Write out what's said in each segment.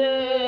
Amen.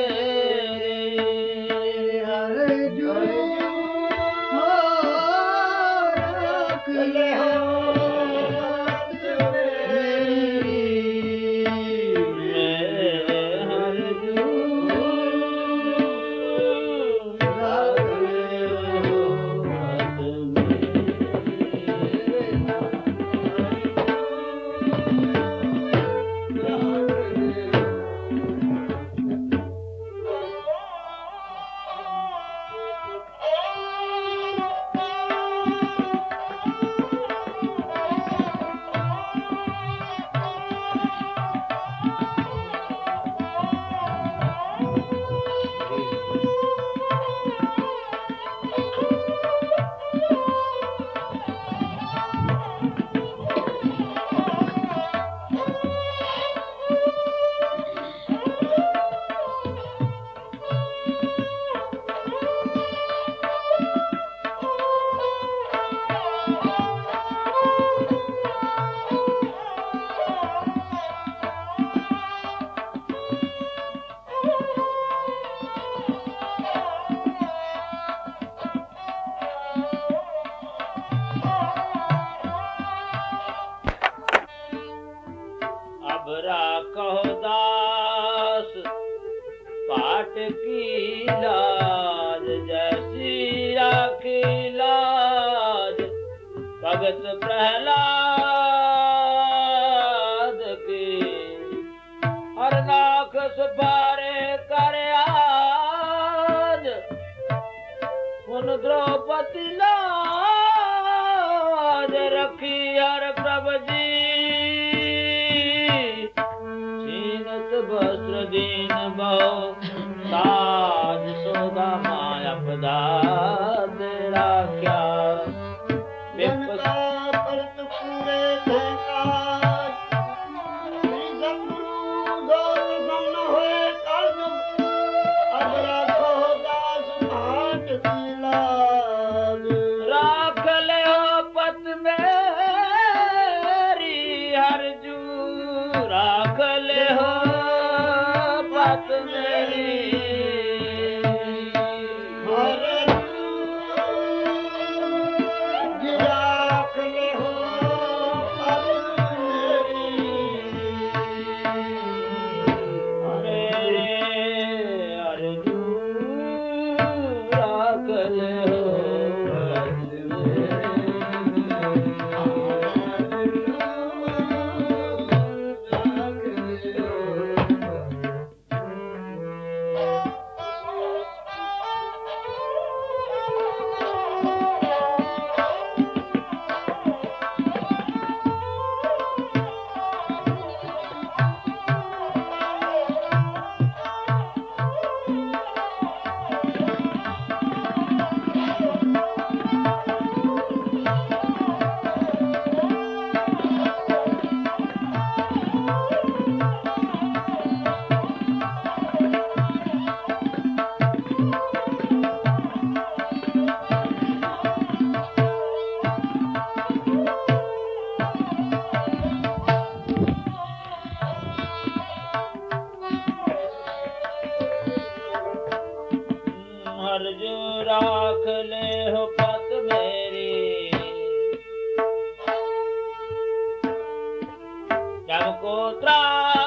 ਕੀ ਲਾਜ ਜੈਸੀ ਰਾਖੀ ਲਾਜ। ਭਗਤ ਪ੍ਰਹਿਲਾਦ ਕੀ ਹਰ ਨਾਖ ਸੁਭਾਰੇ ਕਰਿਆਜ ਹੁਣ ਦ੍ਰੋਪਦੀ ਲਾਜ ਰੱਖੀ ਹਰ ਪ੍ਰਭ ਜੀ। ਸੀਨਤ ਬਸਰ ਦੀਨ ਬਹੁ ਸਾਜ ಸದಾ ಮಾಯಪದ ਰਾਖ ਹਰ ਰਾਖ ਲੈ ਹੋ ਪਤ ਮੇਰੀ। ਜਬ ਕੋ ਤਰਾ